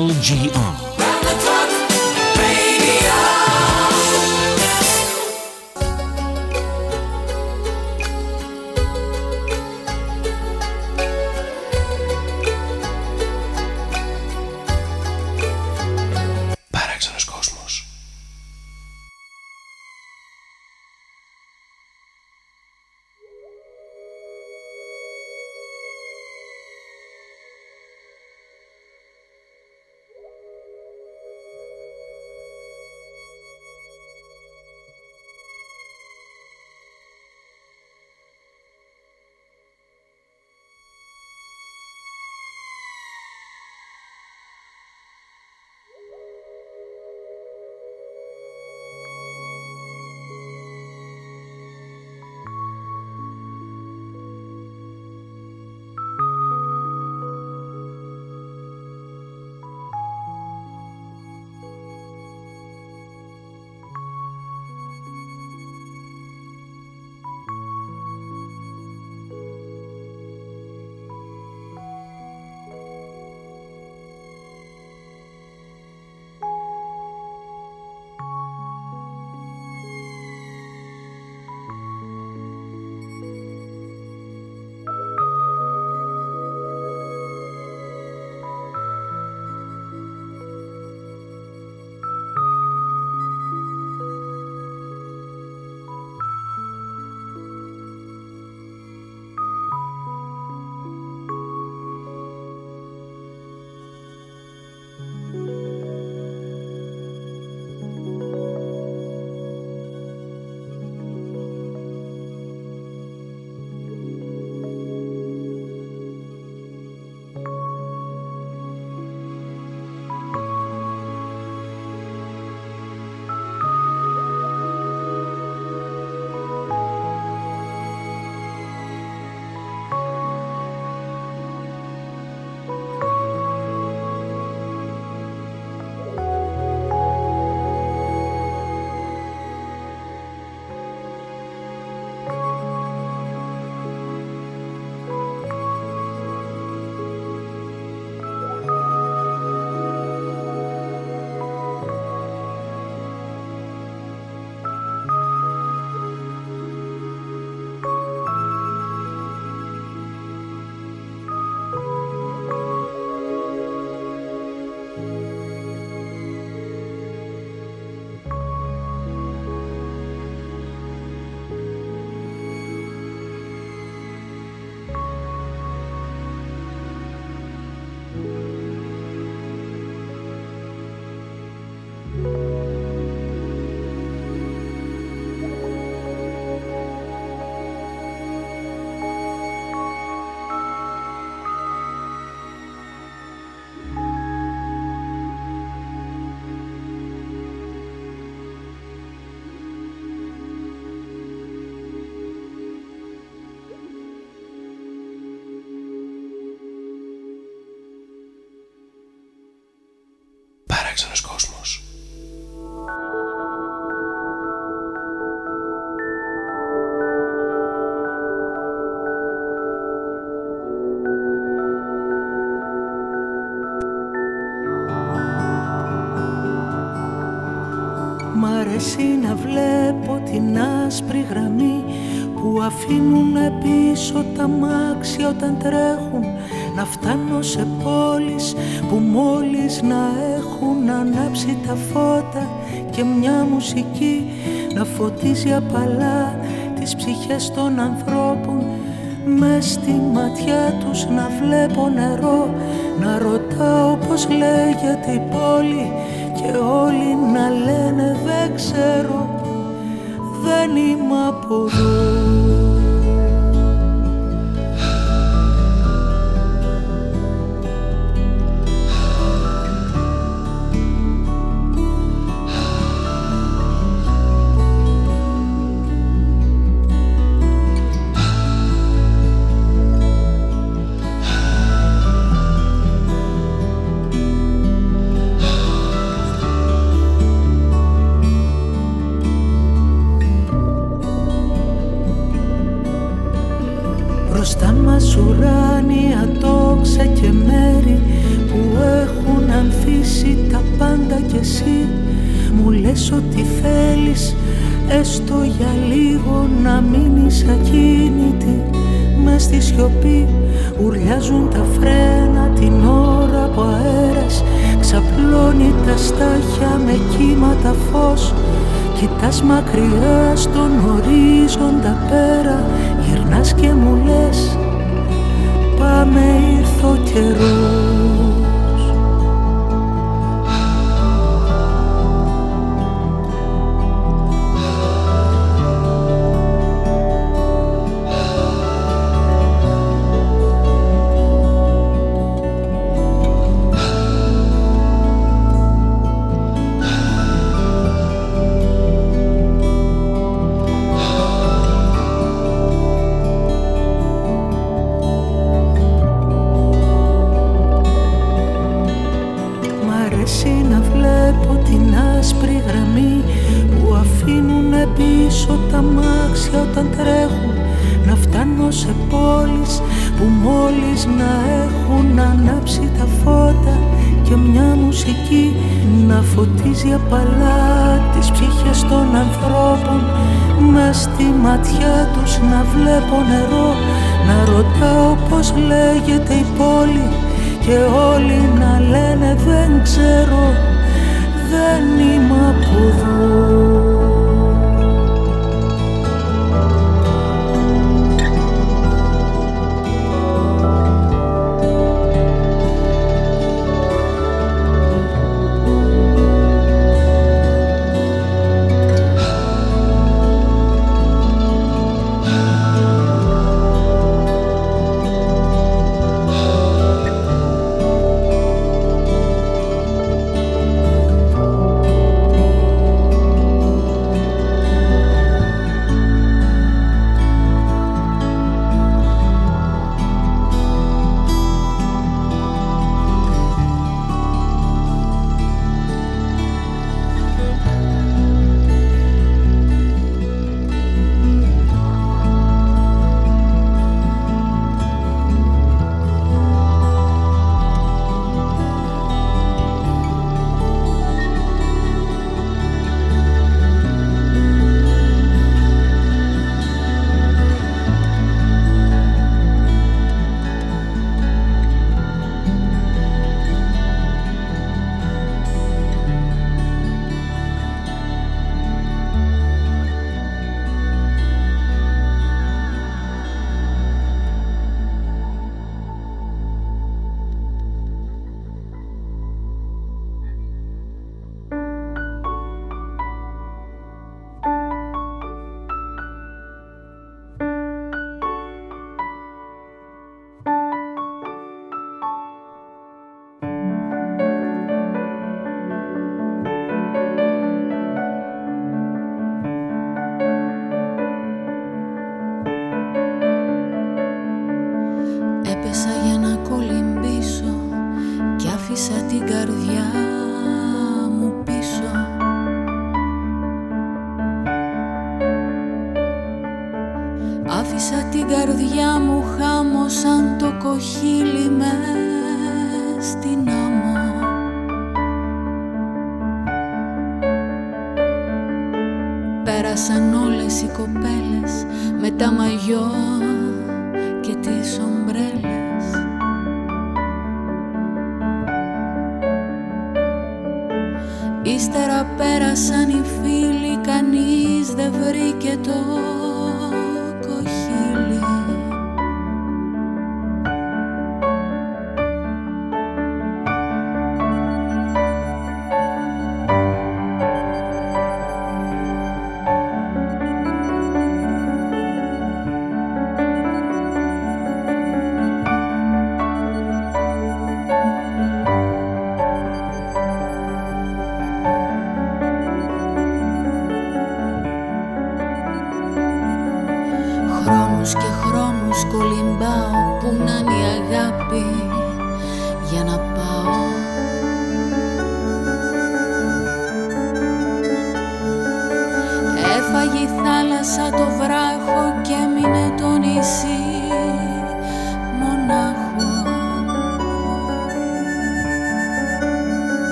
LGR. Αρέσει να βλέπω την άσπρη γραμμή που αφήνουν πίσω τα μάξια όταν τρέχουν. Να φτάνω σε πόλεις που μόλις να έχουν ανάψει τα φώτα και μια μουσική να φωτίζει απαλά τις ψυχές των ανθρώπων. Μες στη ματιά τους να βλέπω νερό να ρωτάω πως λέγεται η πόλη και όλοι να λένε δεν ξέρω δεν είμαι από εδώ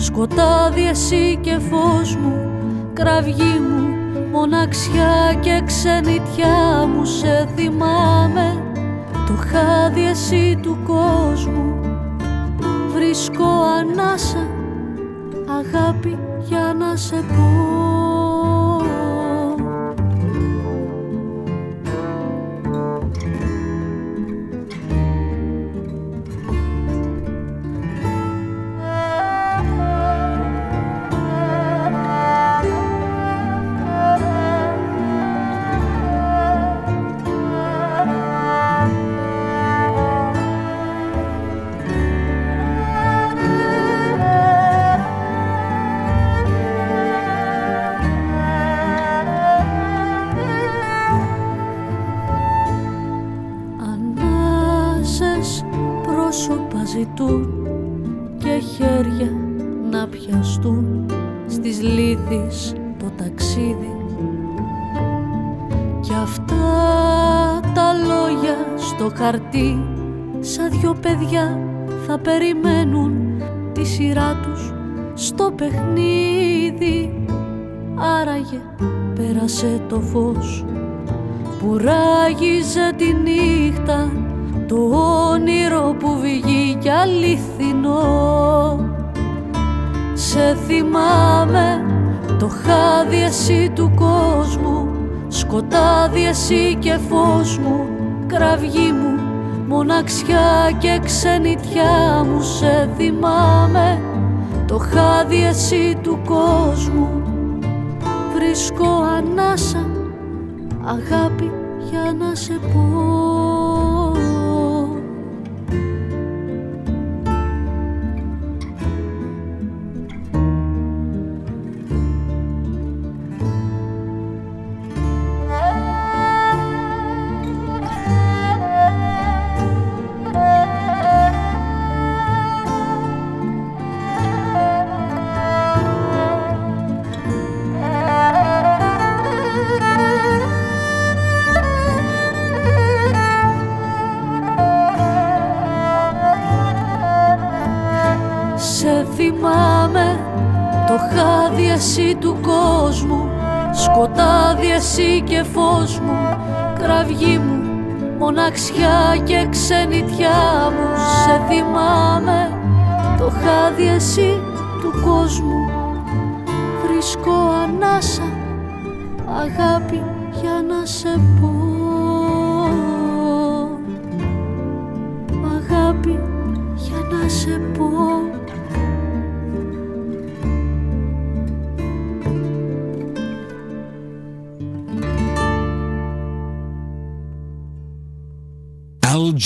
Σκοτάδι εσύ και φως μου, κραυγή μου, μοναξιά και ξενιτιά μου σε θυμάμαι. Το χάδι εσύ του κόσμου βρίσκω ανάσα αγάπη για να σε πω στο χαρτί σαν δυο παιδιά θα περιμένουν τη σειρά τους στο παιχνίδι. Άραγε πέρασε το φως που ράγιζε τη νύχτα. Το όνειρο που βγήκε αληθινό. Σε θυμάμαι το χάδι εσύ του κόσμου σκοτάδι εσύ και φως μου κραυγή μου μοναξιά και ξενιτιά μου σε θυμάμαι. Το χάδι εσύ του κόσμου. Βρίσκω ανάσα αγάπη για να σε πω Κραυγή μου, μοναξιά και ξενιτιά μου Σε θυμάμαι το χάδι εσύ του κόσμου. Βρίσκω ανάσα, αγάπη για να σε πω. Αγάπη για να σε πω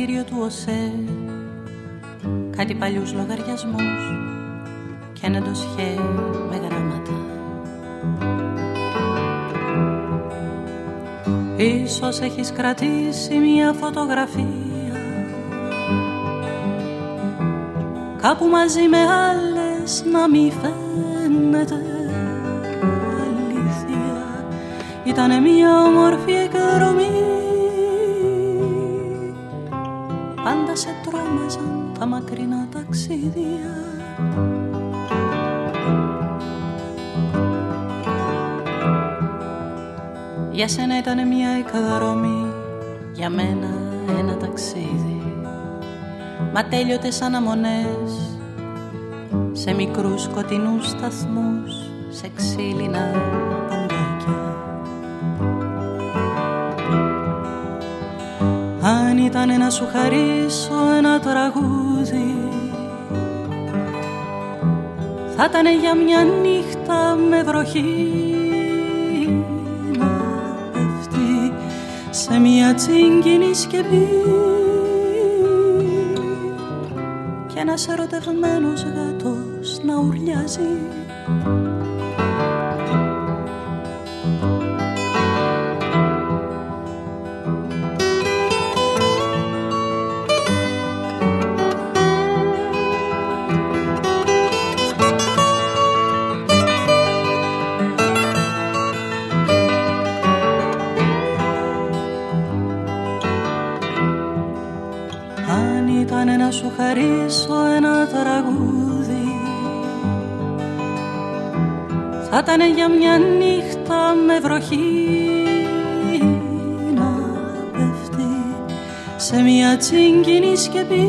Σε ένα εισιτήριο του ΟΣΕ. Κάτι παλιούς λογαριασμούς και ένα ντοσιέ με γράμματα. Ίσως έχεις κρατήσει μια φωτογραφία. Κάπου μαζί με άλλες να μη φαίνεται. Ήταν μια όμορφη εκδρομή Πάντα σε τρόμαζαν τα μακρινά ταξίδια. Για σένα ήταν μια εκδρομή Για μένα ένα ταξίδι. Μα τέλειωτες σαν αμονές Σε μικρούς σκοτεινούς σταθμούς Σε ξύλινα ήταν να σου χαρίσω ένα τραγούδι. Θα ήταν για μια νύχτα με βροχή. Να σε μια τσίγκινη σκεπή. Και ένας ερωτευμένος γάτος να ουρλιάζει. Ήταν για μια νύχτα με βροχή να πέφτει σε μια τσίγκινη σκεπή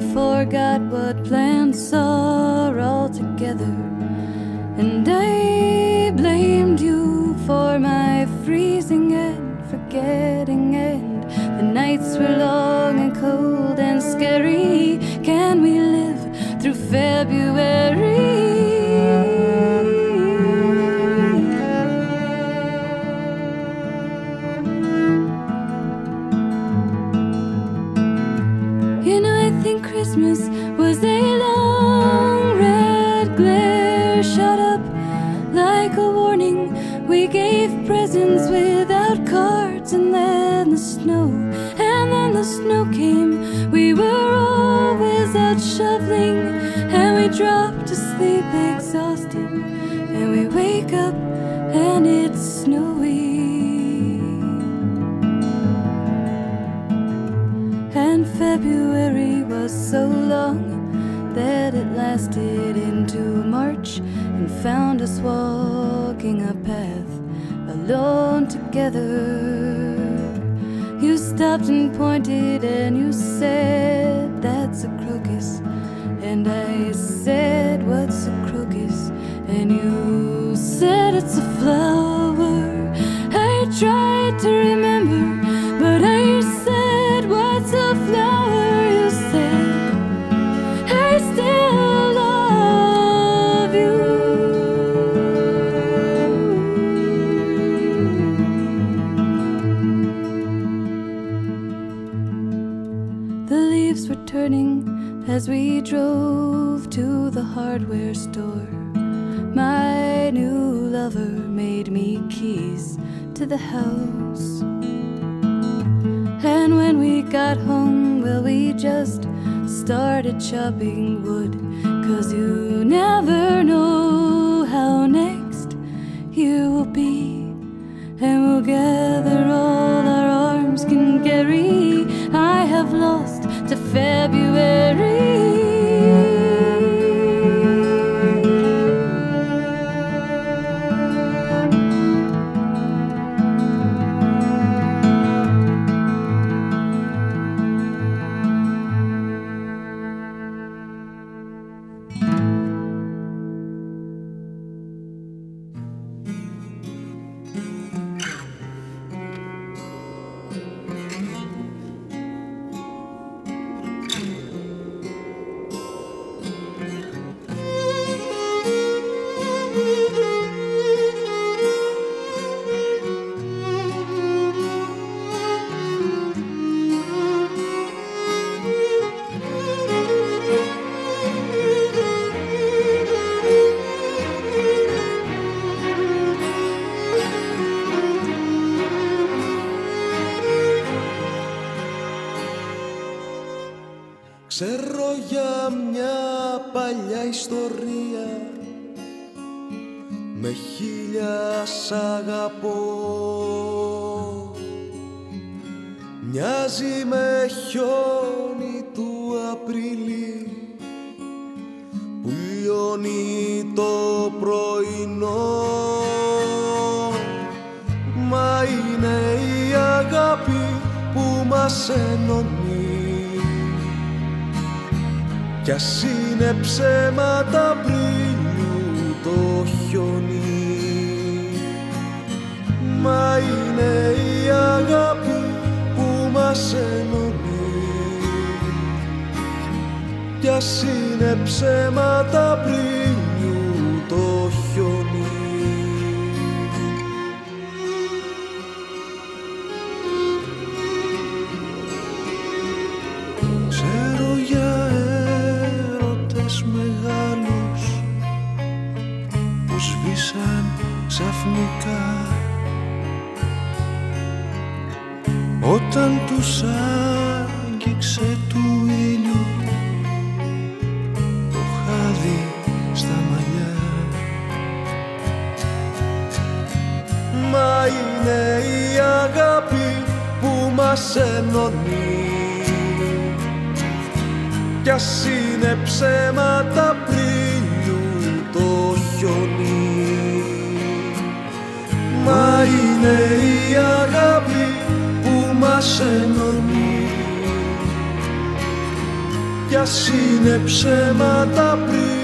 We forgot what plants are altogether, and I blamed you for my freezing and forgetting, and the nights were long and cold and scary. Can we live through February? Dropped to sleep exhausted, and we wake up and it's snowy. And February was so long that it lasted into March and found us walking a path alone together. You stopped and pointed and you said, That's a crocus. And I said, What's a crocus? And you said, It's a flower. Hardware store. My new lover made me keys to the house. And when we got home, well, we just started chopping wood. Cause you Μοιάζει με χιόνι του Απριλή που λιώνει το πρωινό. Μα είναι η αγάπη που μας ενώνει. Κι ας είναι ψέματα Απρίλιου το χιόνι. Μα είναι η αγάπη που μας ενώνει κι ας είναι ψέματα Απρίλιου όταν τους άγγιξε του ήλιου το χάδι στα μαλλιά. Μα είναι η αγάπη που μας ενώνει. Κι ας είναι ψέματα Απρίλιου το χιόνι. Μα είναι η αγάπη που μας ενώνει κι ας είναι ψέματα Απρίλιου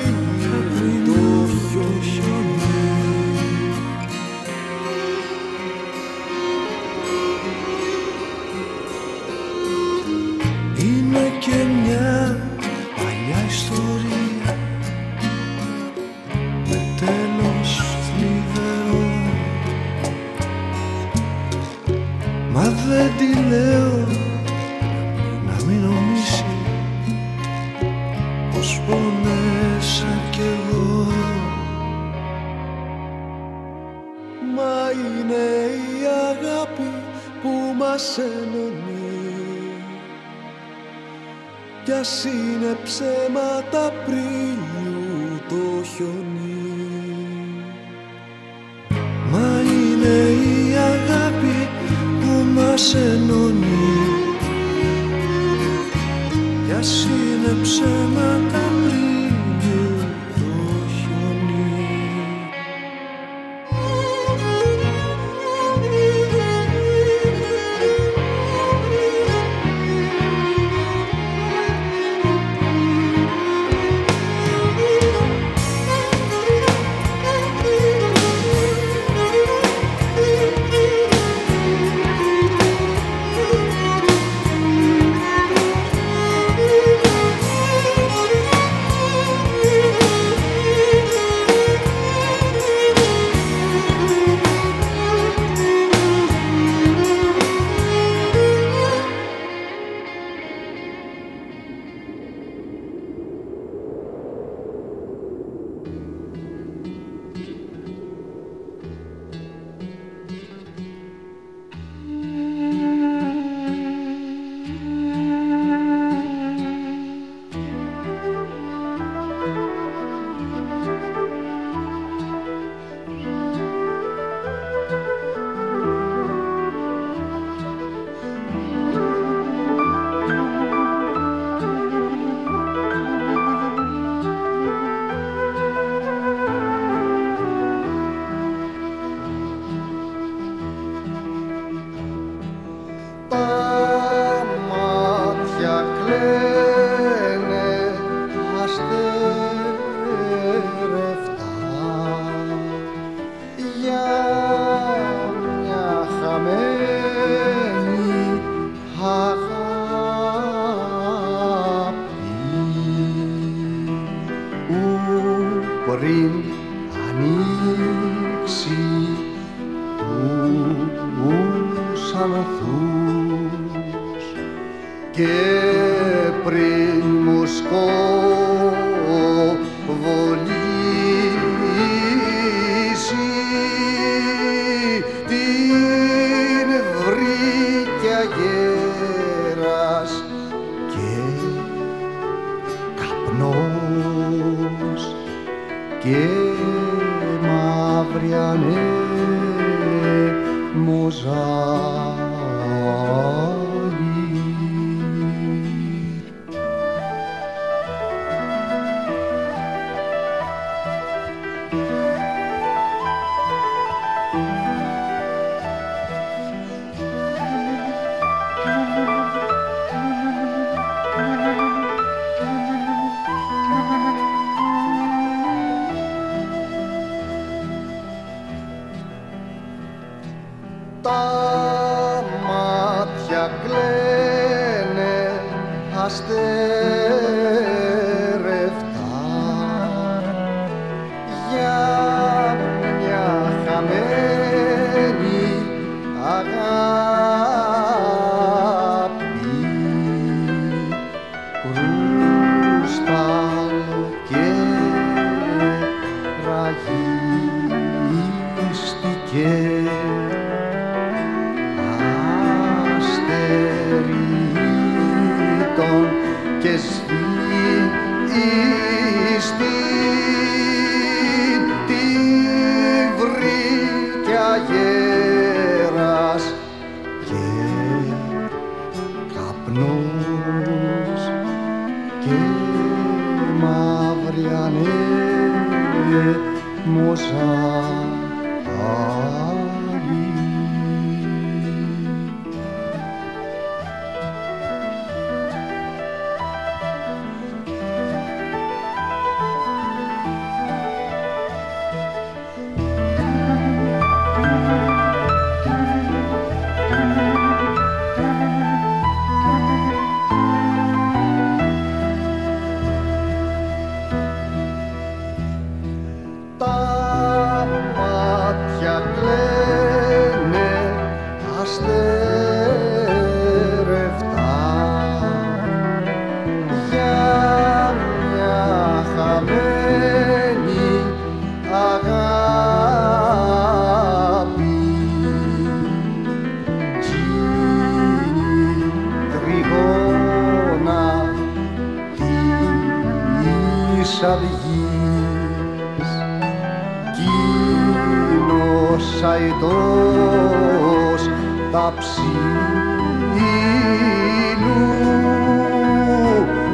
τα ψήλου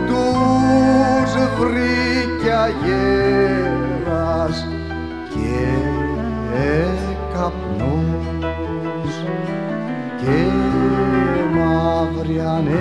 τους βρήκε αγέρας και καπνός και μαύρη ανέμος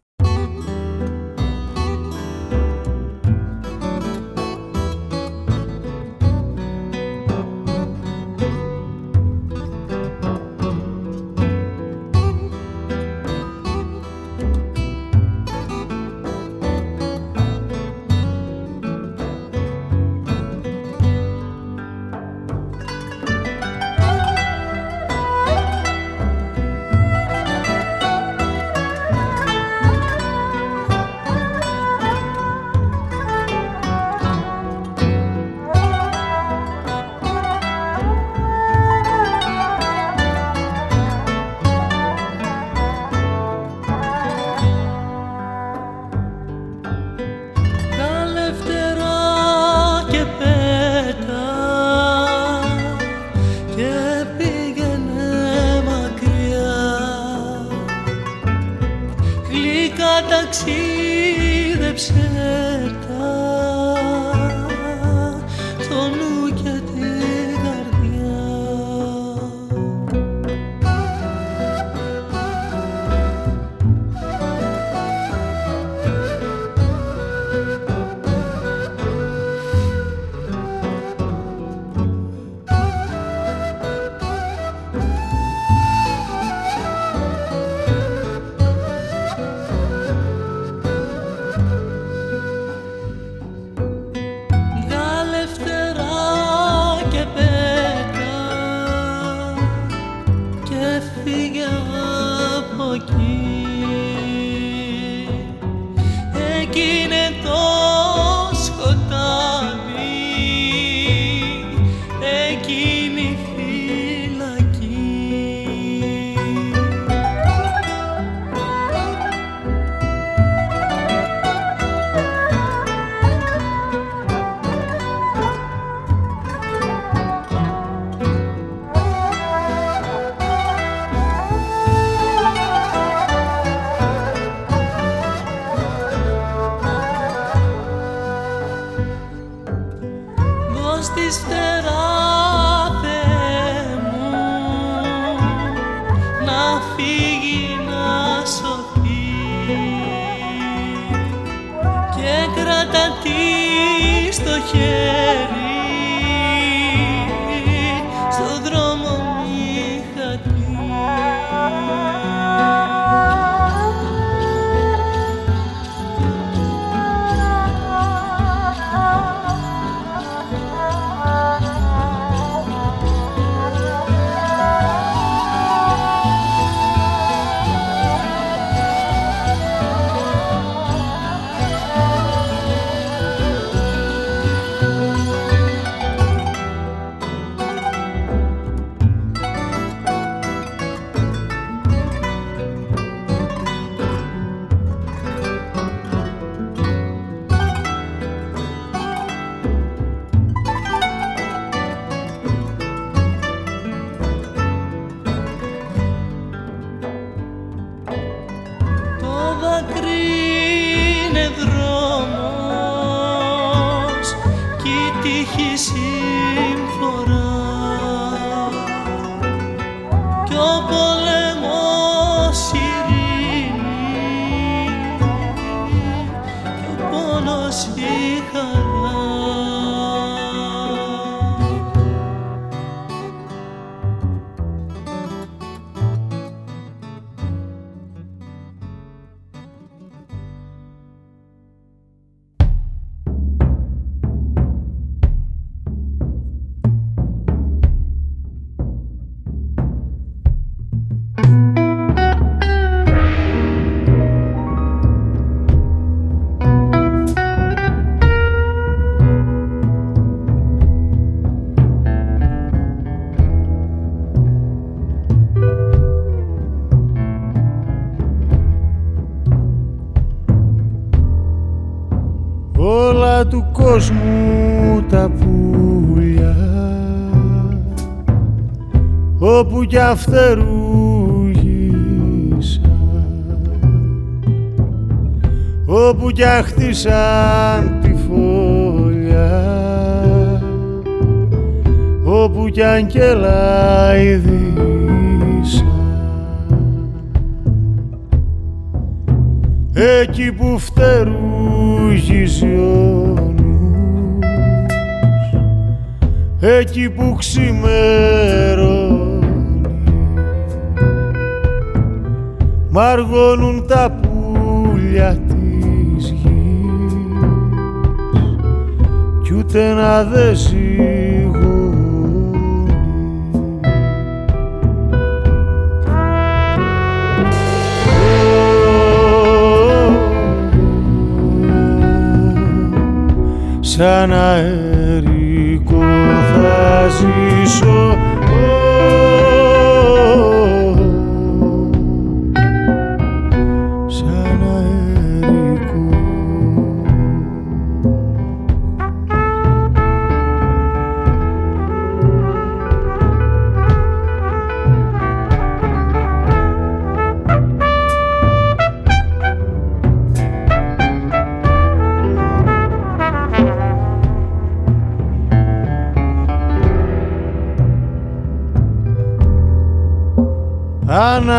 Κόσμου τα πουλιά. Όπου κι αφτερούγησα όπου κι χτίσαν τη φωλιά. Όπου κι αν εκεί που φτερούγησε ο εκεί που ξημερώνεις μαργώνουν τα πουλιά της γης κι ούτε να δε σαν αερικό θα ζήσω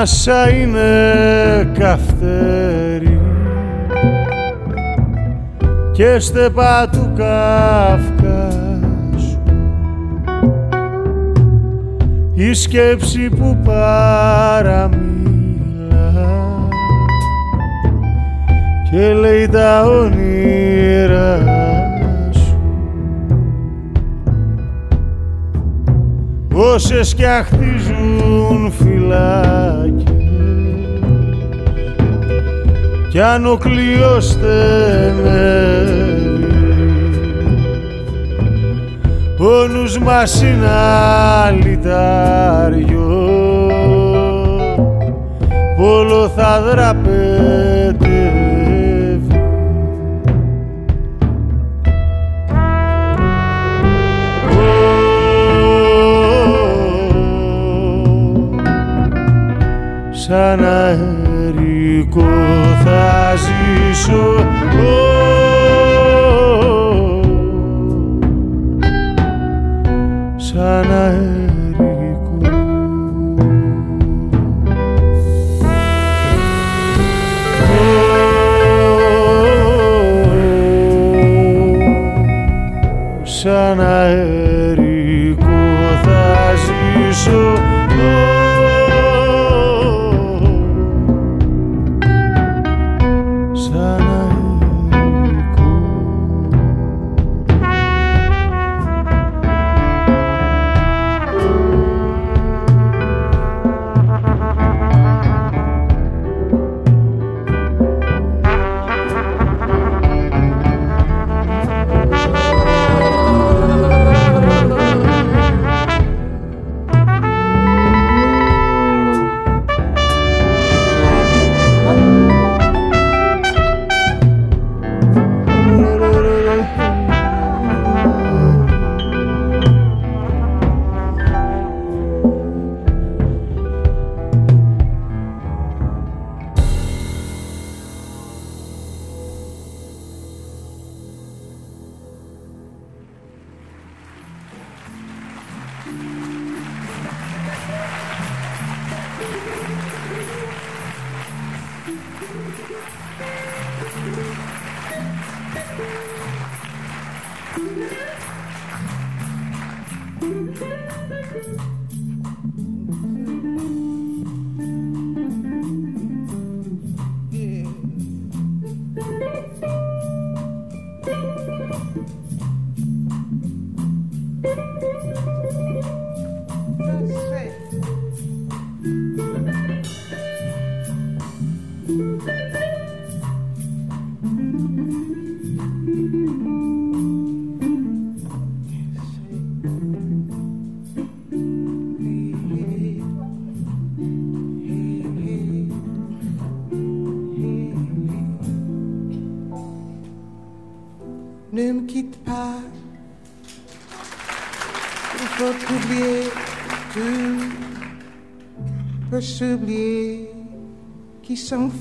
ανάσα είναι καυτέρι. Και στεπά του Καυκάσου η σκέψη που παραμίλα. Και λέει τα όνειρα σου. Όσες κι αχτίζουν φυλάκια κι αν ο κλειός στενεύει ο νους μας είναι αλυτάριο. Πόλο θα δραπετεύει. Σαν αερικό θα ζήσω. Σαν αερικό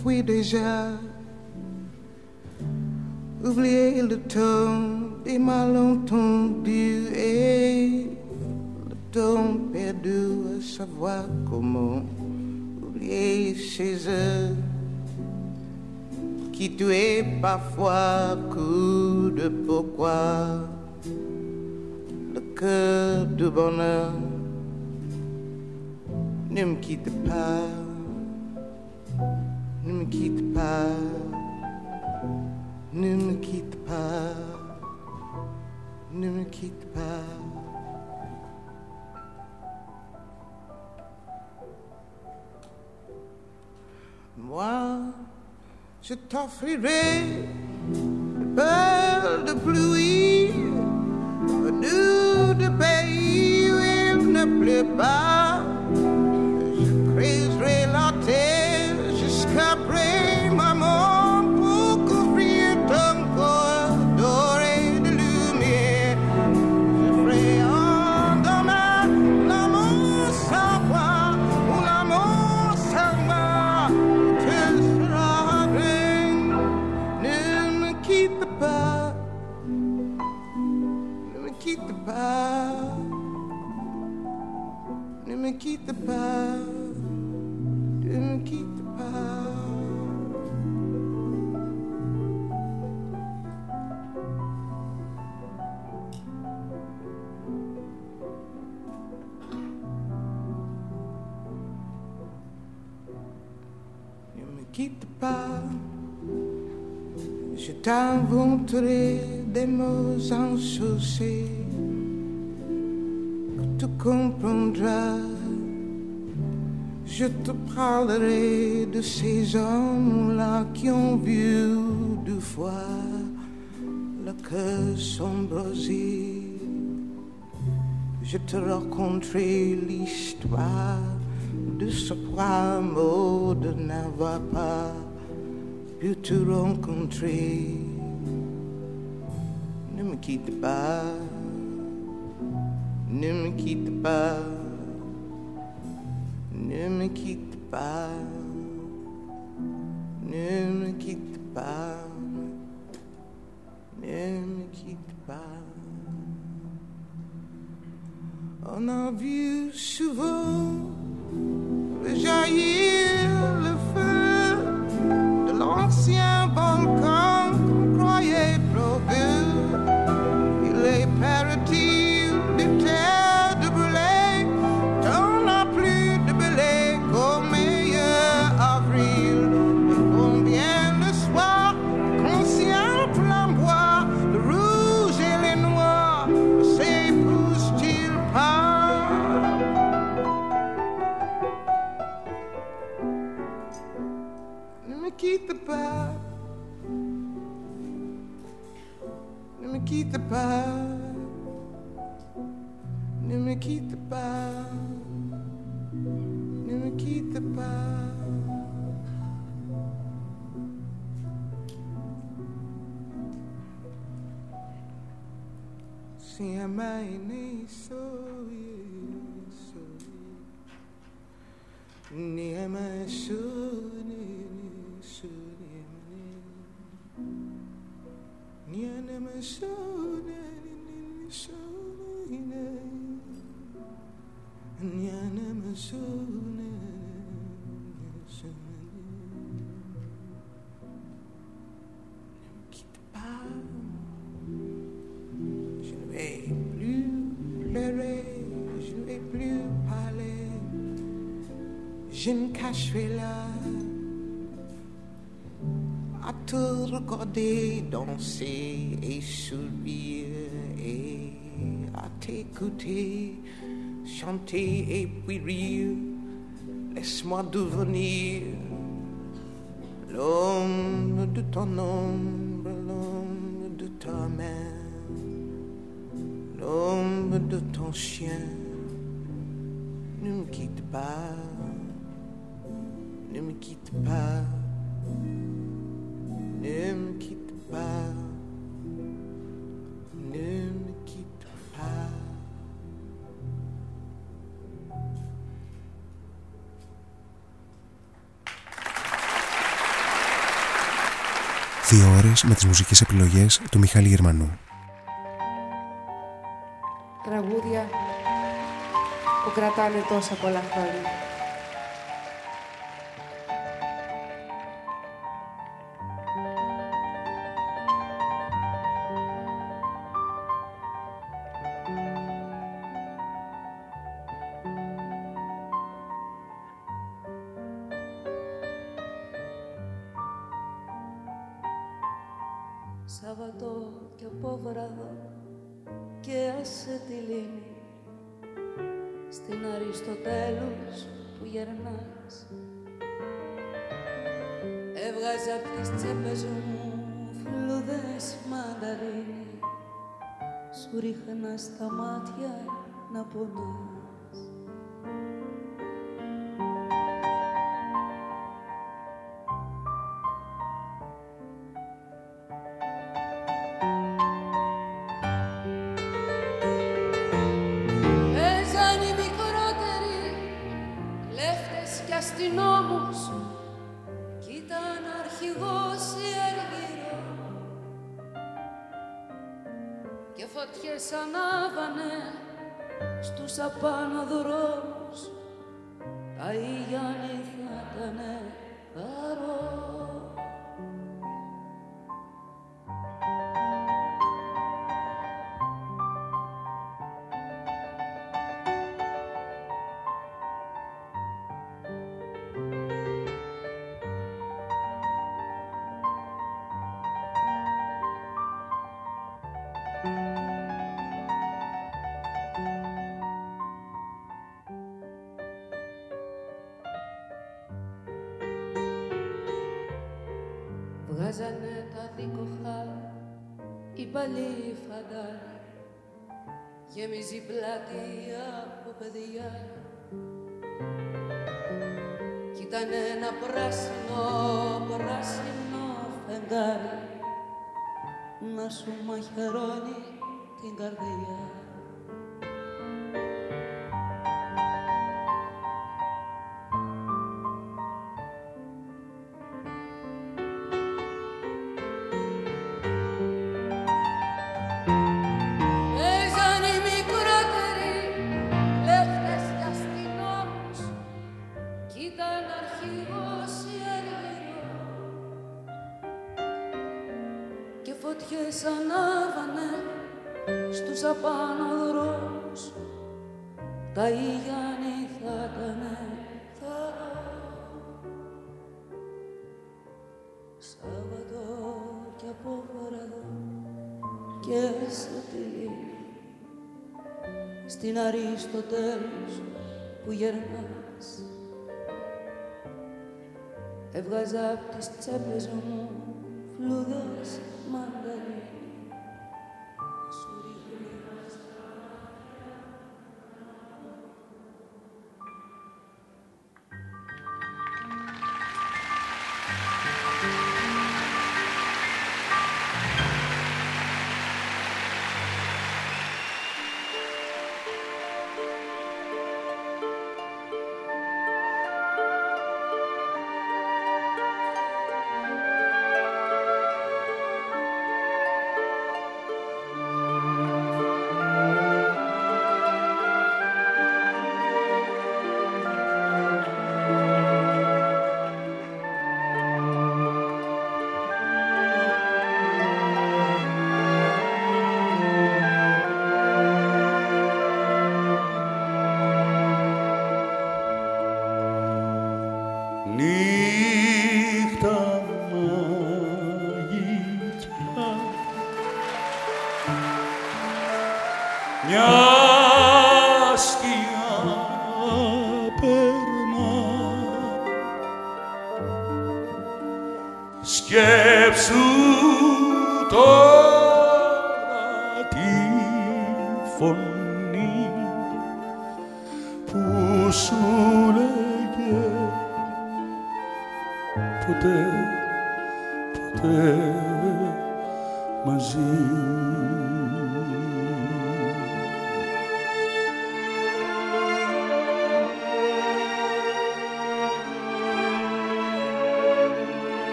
qui s'enfuit déjà. Le ton des malentendus et le temps perdu à savoir comment oublier chez eux qui tuait parfois coup de pourquoi le cœur du bonheur ne me quitte pas, ne me quitte pas, ne me quitte pas, ne me quitte pas. Moi, je t'offrirai perles de pluie venues de pays où il ne pleut pas. Jusqu'après ma mort pour couvrir ton corps doré de lumière. Je ferai un domaine, l'amour sans moi, ou l'amour sans moi, tu seras reine. Ne me quitte pas, ne me quitte pas, ne me quitte pas, quitte pas. Je t'inventerai des mots insouciés que tu comprendras. Je te parlerai de ces hommes-là qui ont vu deux fois le cœur s'embraser. Je te raconterai l'histoire de ce mot de n'avoir pas pu te rencontrer. Ne me quitte pas, ne me quitte pas ne me quitte pas, ne me quitte pas, ne me quitte pas. On a vu souvent le jaillir quitte pas, ne me quitte pas, ne me quitte pas. Se amaine soy, soy, ne amaine soy. Je me cacherai là à te regarder danser et sourire et à t'écouter chanter et puis rire. Laisse-moi devenir l'ombre de ton ombre, l'ombre de ta main l'ombre de ton chien. Ne me quitte pas, ne me quitte pas, ne me quitte pas, ne me quitte pas. Δύο ώρες με τις μουσικές επιλογές του Μιχάλη Γερμανού. Τραγούδια που κρατάνε τόσα πολλά χρόνια. Σαββατό και απόβραδο και άσε τη λίμνη. Στην Αριστοτέλους που γερνάς. Έβγαζα απ' τις τσέπες μου φλουδές μανταρίνι σου ρίχνα στα μάτια να πονάς πράσινο, πράσινο φεγγάρι να σου μαχαιρώνει την καρδιά στην Αρίστοτελς που γερνάς. Έβγαζα απ' τις τσέπες μου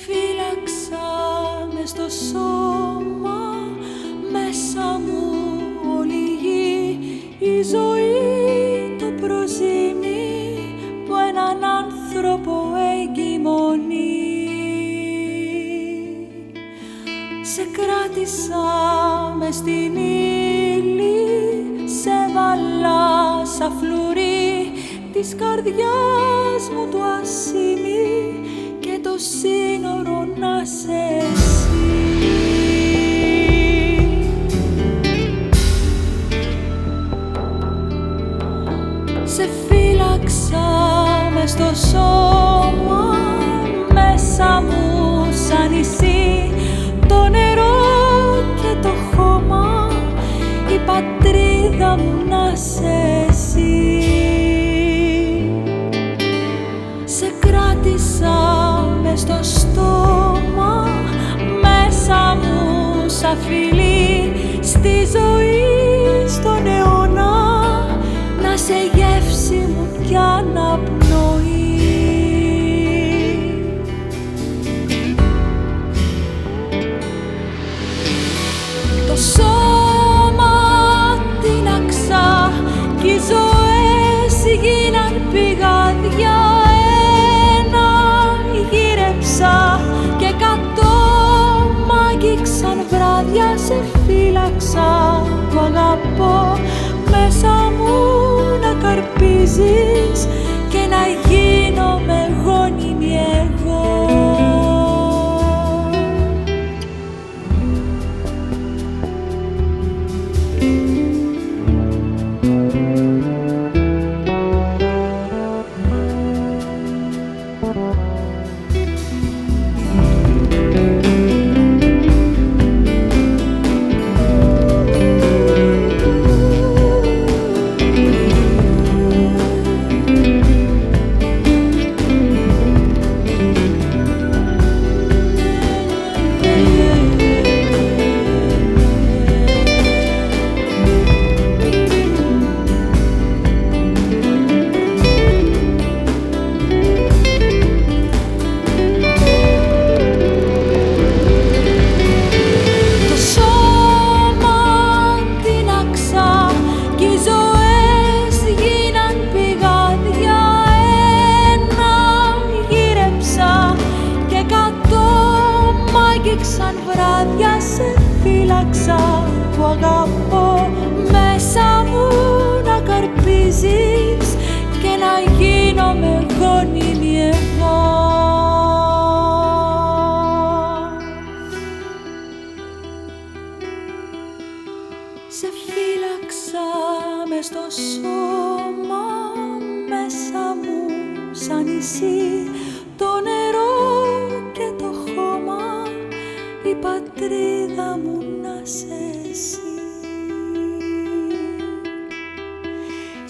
φύλαξα με στο σώμα μέσα μου όλη η γη η ζωή το προζήμι που έναν άνθρωπο εγκυμονεί. Σε κράτησα με στην ύλη σε βαλά σαν φλουρί της καρδιάς μου σώμα μέσα μου σαν νησί. Το νερό και το χώμα η πατρίδα μου να σε εσύ Σε κράτησα μες στο στόμα μέσα μου σαν φιλί στη ζωή βλέπω μέσα μου να καρπίζεις.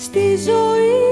στη ζωή.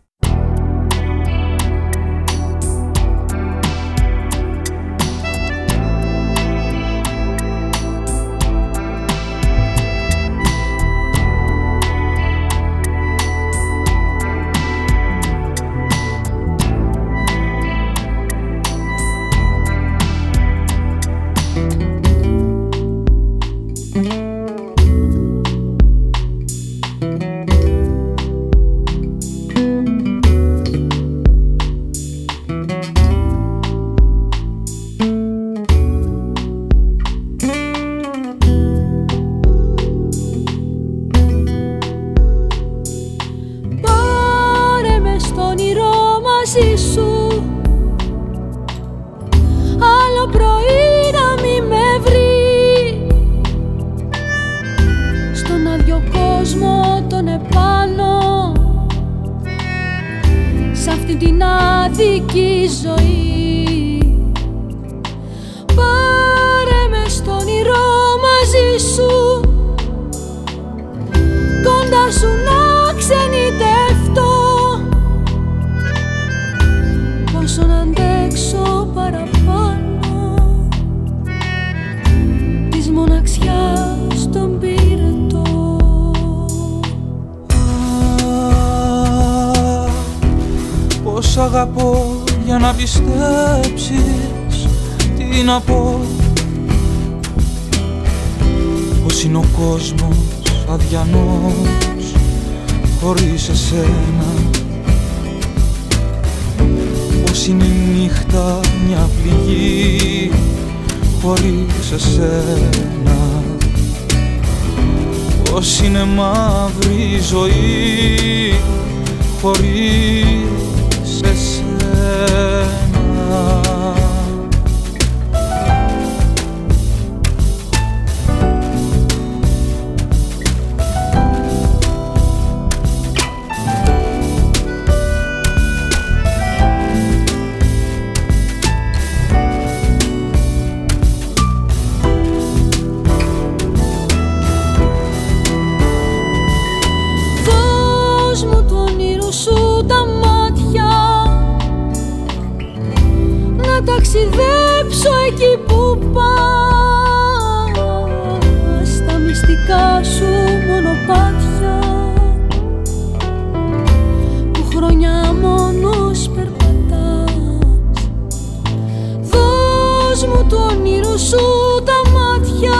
Τον όνειρο σου τα μάτια.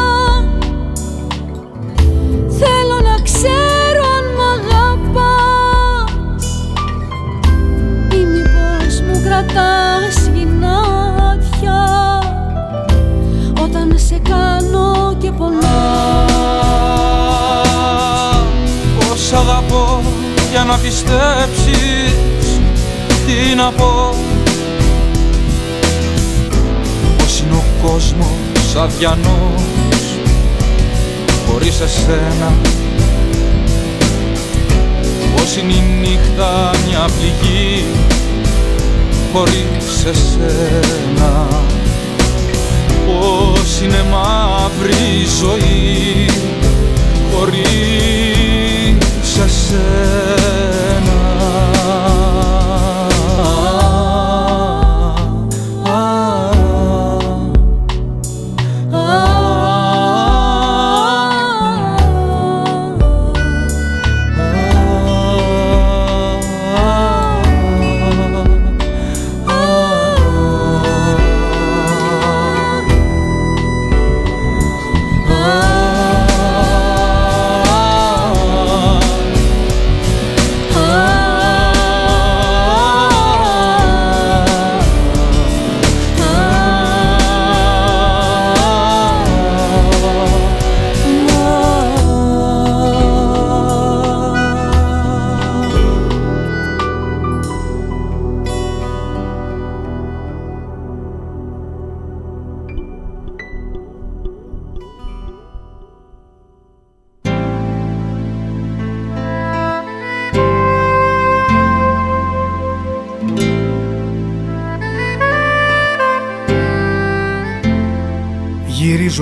Θέλω να ξέρω αν μ' αγαπάς. Ή μήπως μου κρατάς γυνάτια. Όταν σε κάνω και πονάω Πώς αγαπώ για να πιστέψεις Τι να πω. Κόσμος αδιανός. Χωρίς εσένα Πως είναι η νύχτα μια πληγή. Χωρίς εσένα Πως είναι μαύρη η ζωή. Χωρίς εσένα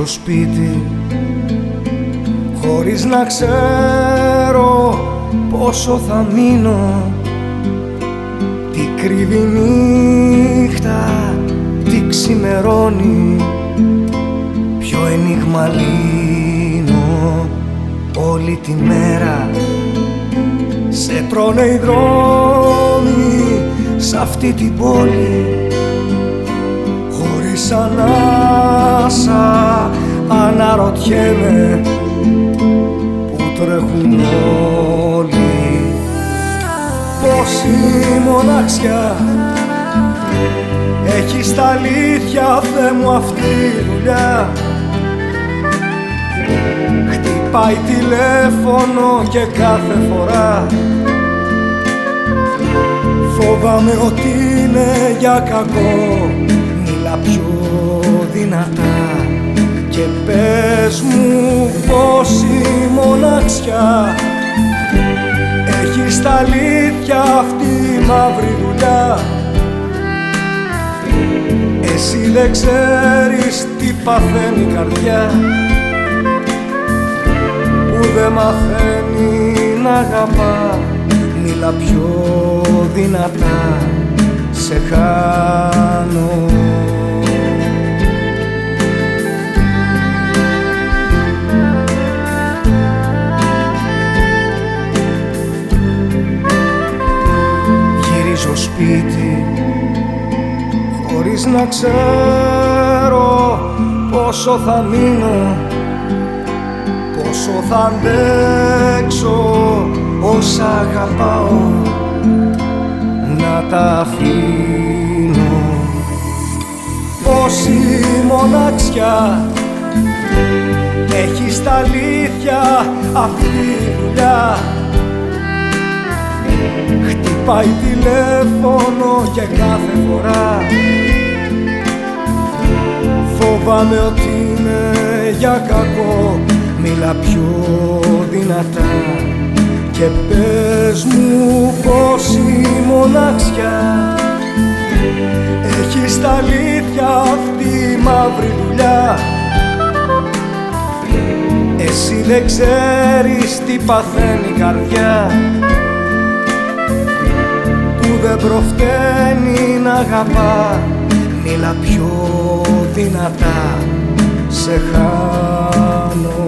σπίτι χωρίς να ξέρω πόσο θα μείνω. Τι κρύβει νύχτα, τι ξημερώνει ποιο ενίγμα λύνω όλη τη μέρα. Σε τρώνε οι δρόμοι σ' αυτή την πόλη χωρίς ανάσα αναρωτιέμαι που τρέχουν όλοι. Πόση μοναξιά έχει τα αλήθεια Θεέ μου αυτή η δουλειά. Χτυπάει τηλέφωνο και κάθε φορά Φόβαμαι ότι είναι για κακό. Μίλα πιο δυνατά και πες μου πόση μοναξιά έχει τα αλήθεια αυτή η μαύρη δουλειά. Εσύ δεν ξέρεις τι παθαίνει η καρδιά που δεν μαθαίνει να αγαπά. Μίλα πιο δυνατά, σε χάνω να ξέρω πόσο θα μείνω πόσο θα αντέξω όσα αγαπάω. Να τα αφήνω. Πόση μοναξιά έχεις τα αλήθεια αυτή η δουλειά. Χτυπάει τηλέφωνο και κάθε φορά Φοβάμαι ότι είναι για κακό. Μίλα πιο δυνατά Και πες μου πως η μοναξιά Έχει τα αλήθεια αυτή η μαύρη δουλειά. Εσύ δεν ξέρεις τι παθαίνει η καρδιά δεν προφταίνει να αγαπάς Μίλα πιο δυνατά, σε χάνω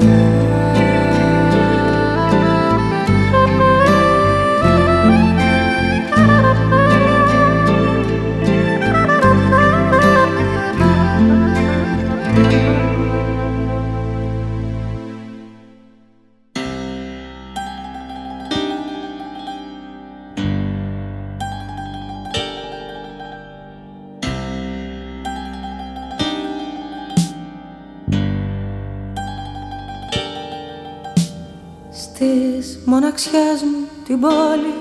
μοναξιάς μου την πόλη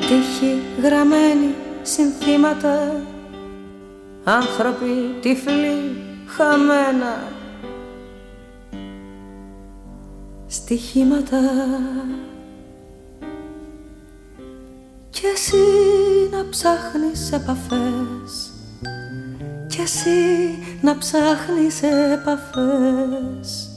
Τύχη γραμμένη συνθήματα. Άνθρωποι τυφλοί χαμένα. Στοιχήματα. Κι εσύ να ψάχνεις επαφές. Κι εσύ να ψάχνεις επαφές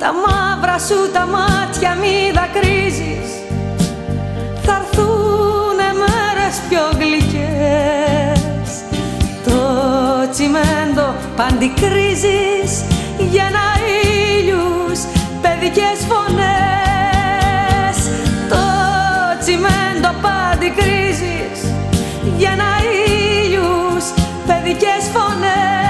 Τα μαύρα σου τα μάτια μη δακρύζεις. Θα έρθουνε μέρες πιο γλυκές. Το τσιμέντο παντικρίζεις Για να ήλιους παιδικές φωνές. Το τσιμέντο παντικρίζεις Για να ήλιους παιδικές φωνές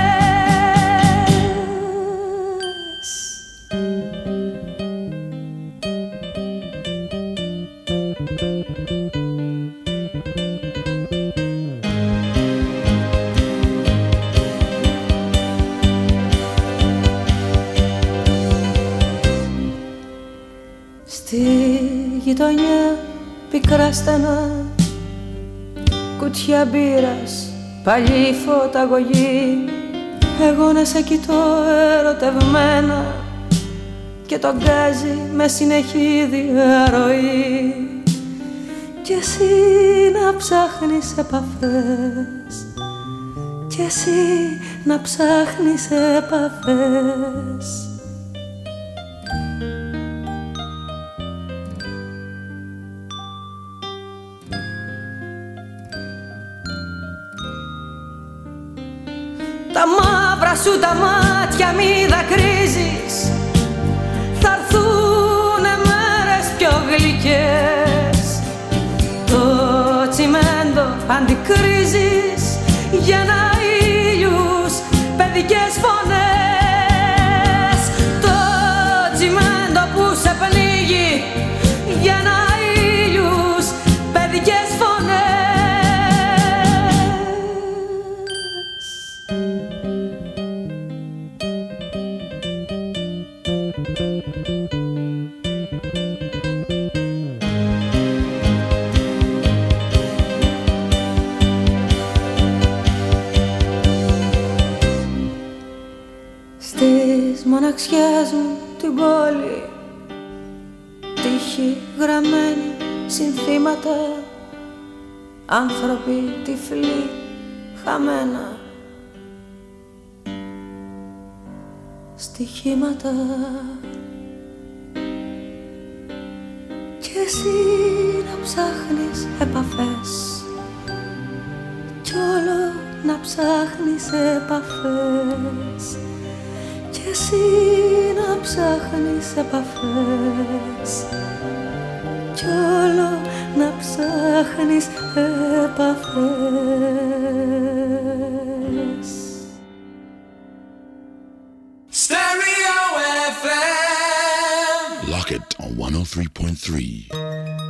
πικρά στενά κουτιά μπύρας, παλιή φωταγωγή εγώ να σε κοιτώ ερωτευμένα και τον γκάζι με συνεχή διαρροή κι εσύ να ψάχνεις επαφές κι εσύ να ψάχνεις επαφές σου τα μάτια μη δακρύζεις. Θα έρθουνε μέρες πιο γλυκές. Το τσιμέντο αντικρίζεις Στις μοναξιάς μου την πόλη. Τύχη γραμμένη συνθήματα. Άνθρωποι τυφλοί χαμένα. Στοιχήματα. Κι εσύ να ψάχνεις επαφές. Κι όλο να ψάχνεις επαφές. κι εσύ να ψάχνεις επαφές Κι όλο να ψάχνεις επαφές Stereo FM. Lock it on 103.3.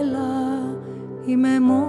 Έλα, είμαι μόνος.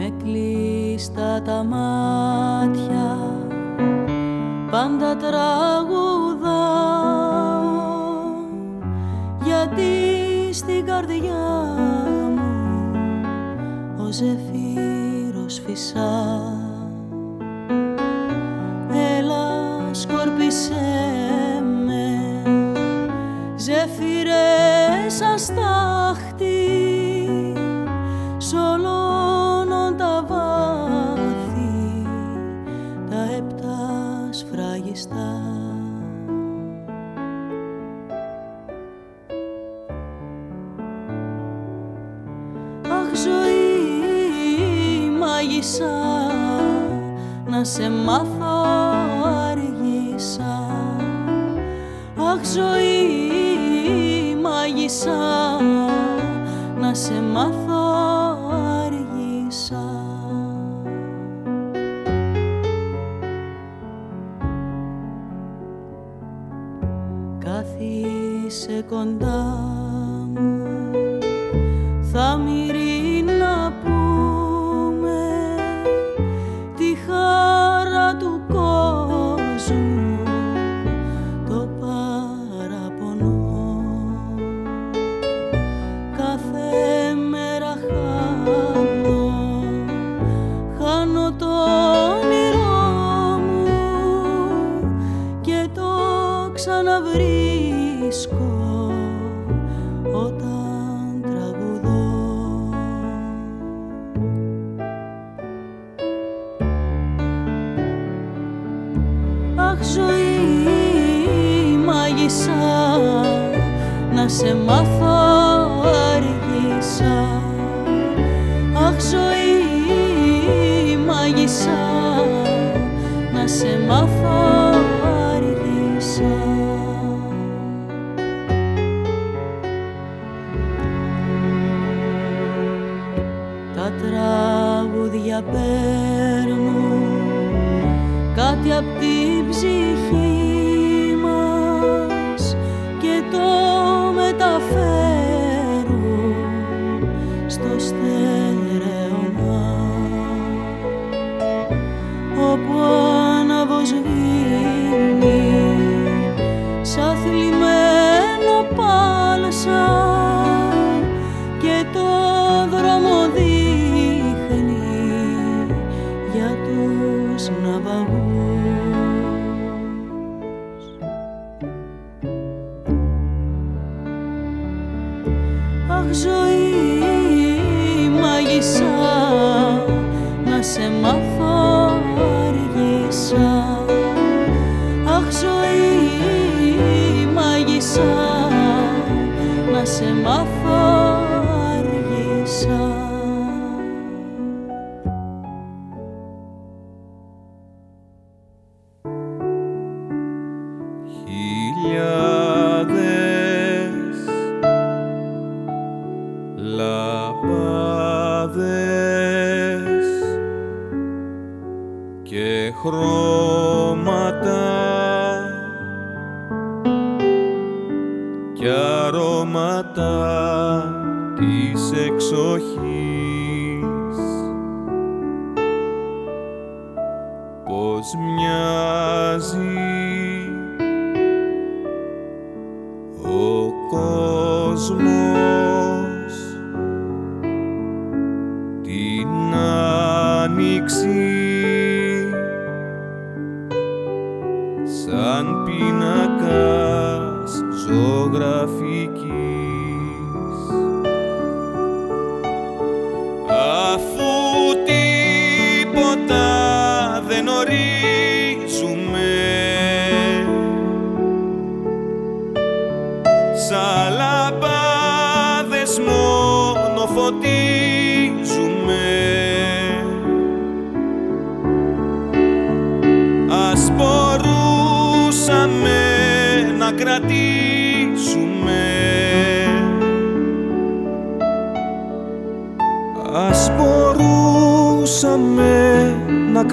με κλείστα τα μάτια πάντα τραγουδάω γιατί στην καρδιά μου ο ζεφύρος φυσάει να σε μάθω αργήσα. Αχ ζωή μάγισσα να σε μάθω αργήσα. Κάθισε κοντά λαμπάδες και χρώμα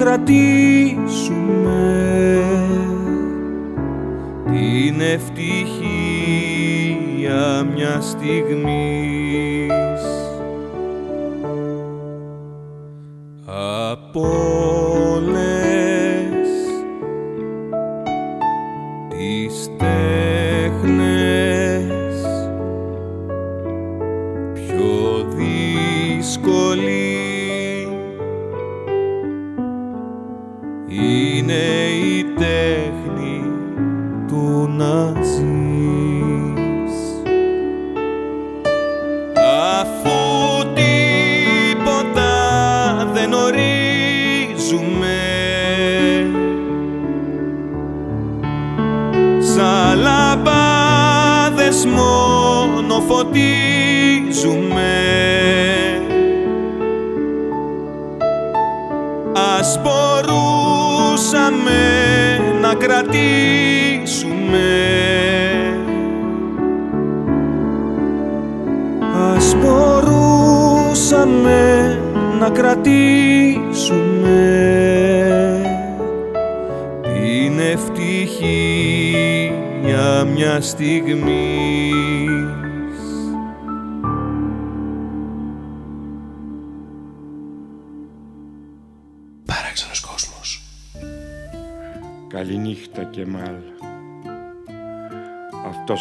κρατήσουμε την ευτυχία μια στιγμή.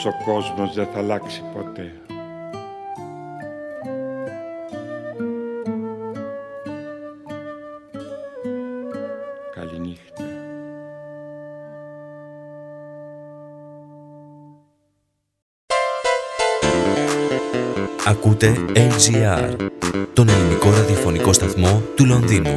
Ο κόσμος δεν θα αλλάξει ποτέ. Καληνύχτα. Ακούτε LGR, τον ελληνικό ραδιοφωνικό σταθμό του Λονδίνου.